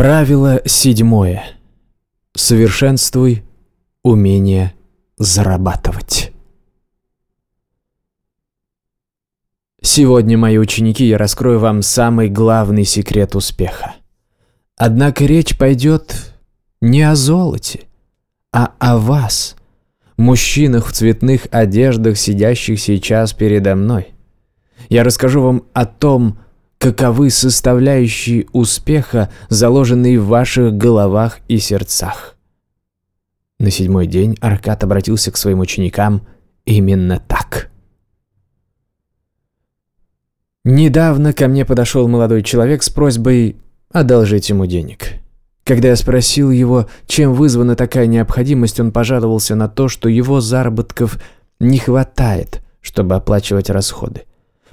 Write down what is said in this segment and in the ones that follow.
Правило седьмое. Совершенствуй умение зарабатывать. Сегодня, мои ученики, я раскрою вам самый главный секрет успеха. Однако речь пойдет не о золоте, а о вас, мужчинах в цветных одеждах, сидящих сейчас передо мной. Я расскажу вам о том, каковы составляющие успеха, заложенные в ваших головах и сердцах. На седьмой день Аркад обратился к своим ученикам именно так. Недавно ко мне подошел молодой человек с просьбой одолжить ему денег. Когда я спросил его, чем вызвана такая необходимость, он пожаловался на то, что его заработков не хватает, чтобы оплачивать расходы.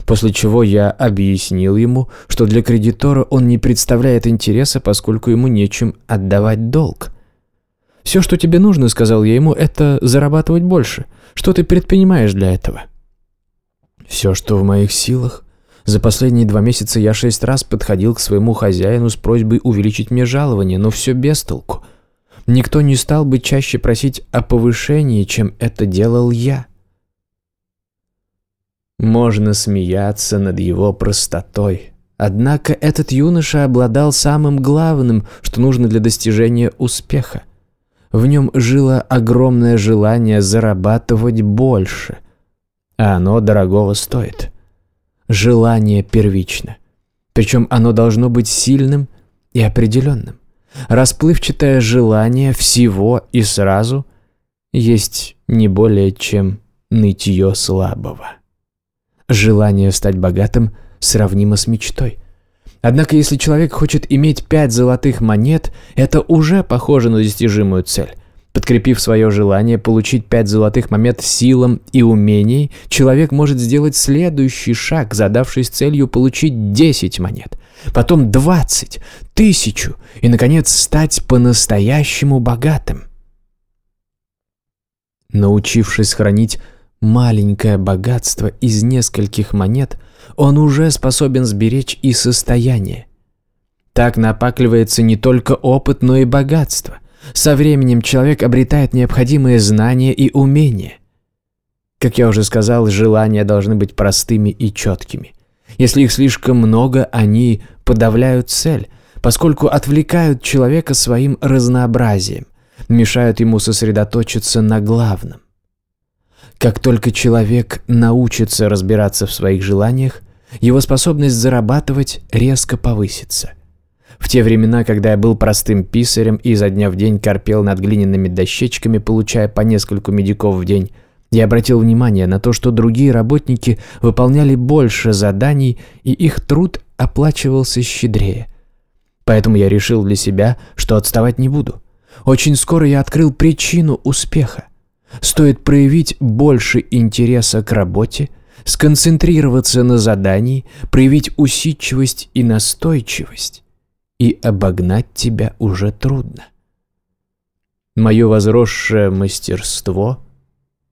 После чего я объяснил ему, что для кредитора он не представляет интереса, поскольку ему нечем отдавать долг. «Все, что тебе нужно, — сказал я ему, — это зарабатывать больше. Что ты предпринимаешь для этого?» «Все, что в моих силах. За последние два месяца я шесть раз подходил к своему хозяину с просьбой увеличить мне жалование, но все без толку. Никто не стал бы чаще просить о повышении, чем это делал я. Можно смеяться над его простотой. Однако этот юноша обладал самым главным, что нужно для достижения успеха. В нем жило огромное желание зарабатывать больше, а оно дорогого стоит желание первично. Причем оно должно быть сильным и определенным. Расплывчатое желание всего и сразу есть не более чем нытье слабого. Желание стать богатым сравнимо с мечтой. Однако если человек хочет иметь пять золотых монет, это уже похоже на достижимую цель. Подкрепив свое желание получить пять золотых монет силам и умений, человек может сделать следующий шаг, задавшись целью получить 10 монет, потом 20, тысячу и, наконец, стать по-настоящему богатым. Научившись хранить маленькое богатство из нескольких монет, он уже способен сберечь и состояние. Так напакливается не только опыт, но и богатство – со временем человек обретает необходимые знания и умения. Как я уже сказал, желания должны быть простыми и четкими. Если их слишком много, они подавляют цель, поскольку отвлекают человека своим разнообразием, мешают ему сосредоточиться на главном. Как только человек научится разбираться в своих желаниях, его способность зарабатывать резко повысится. В те времена, когда я был простым писарем и изо дня в день корпел над глиняными дощечками, получая по нескольку медиков в день, я обратил внимание на то, что другие работники выполняли больше заданий, и их труд оплачивался щедрее. Поэтому я решил для себя, что отставать не буду. Очень скоро я открыл причину успеха. Стоит проявить больше интереса к работе, сконцентрироваться на задании, проявить усидчивость и настойчивость и обогнать тебя уже трудно. Мое возросшее мастерство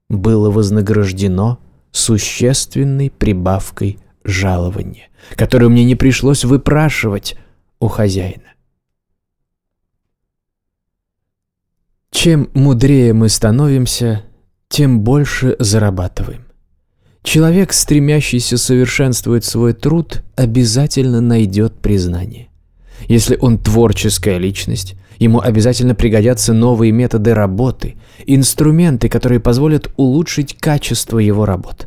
было вознаграждено существенной прибавкой жалования, которую мне не пришлось выпрашивать у хозяина. Чем мудрее мы становимся, тем больше зарабатываем. Человек, стремящийся совершенствовать свой труд, обязательно найдет признание. Если он творческая личность, ему обязательно пригодятся новые методы работы, инструменты, которые позволят улучшить качество его работ.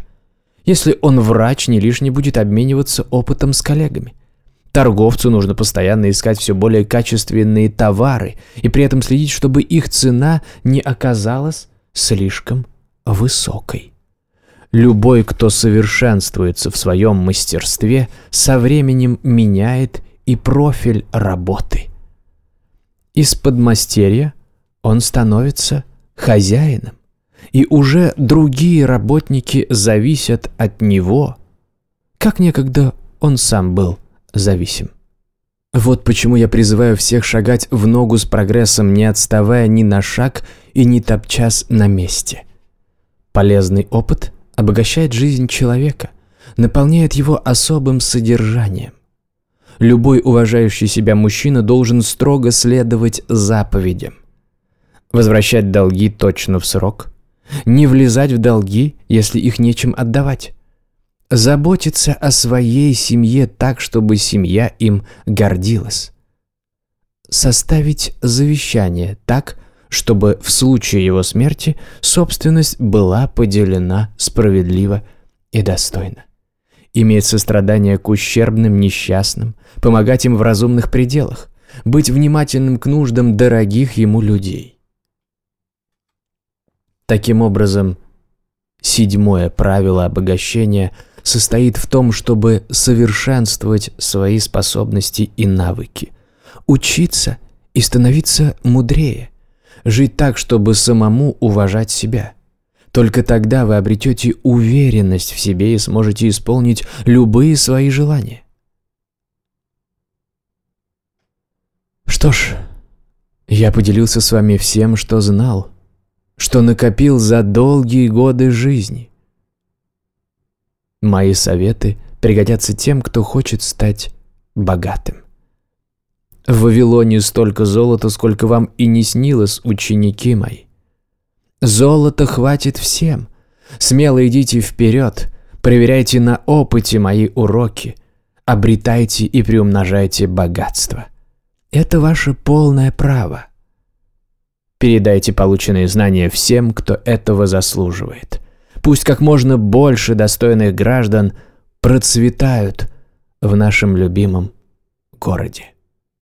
Если он врач, не лишне будет обмениваться опытом с коллегами. Торговцу нужно постоянно искать все более качественные товары и при этом следить, чтобы их цена не оказалась слишком высокой. Любой, кто совершенствуется в своем мастерстве, со временем меняет и профиль работы. Из подмастерья он становится хозяином, и уже другие работники зависят от него, как некогда он сам был зависим. Вот почему я призываю всех шагать в ногу с прогрессом, не отставая ни на шаг и не топчас на месте. Полезный опыт обогащает жизнь человека, наполняет его особым содержанием. любой уважающий себя мужчина должен строго следовать заповедям. Возвращать долги точно в срок, не влезать в долги, если их нечем отдавать. Заботиться о своей семье так, чтобы семья им гордилась. Составить завещание так, чтобы в случае его смерти собственность была поделена справедливо и достойно. Иметь сострадание к ущербным несчастным, помогать им в разумных пределах, быть внимательным к нуждам дорогих ему людей. Таким образом, седьмое правило обогащения состоит в том, чтобы совершенствовать свои способности и навыки, учиться и становиться мудрее – жить так, чтобы самому уважать себя. Только тогда вы обретете уверенность в себе и сможете исполнить любые свои желания. Что ж, я поделился с вами всем, что знал, что накопил за долгие годы жизни. Мои советы пригодятся тем, кто хочет стать богатым. В Вавилоне столько золота, сколько вам и не снилось, ученики мои. Золота хватит всем. Смело идите вперед, проверяйте на опыте мои уроки, обретайте и приумножайте богатство. Это ваше полное право. Передайте полученные знания всем, кто этого заслуживает. Пусть как можно больше достойных граждан процветают в нашем любимом городе.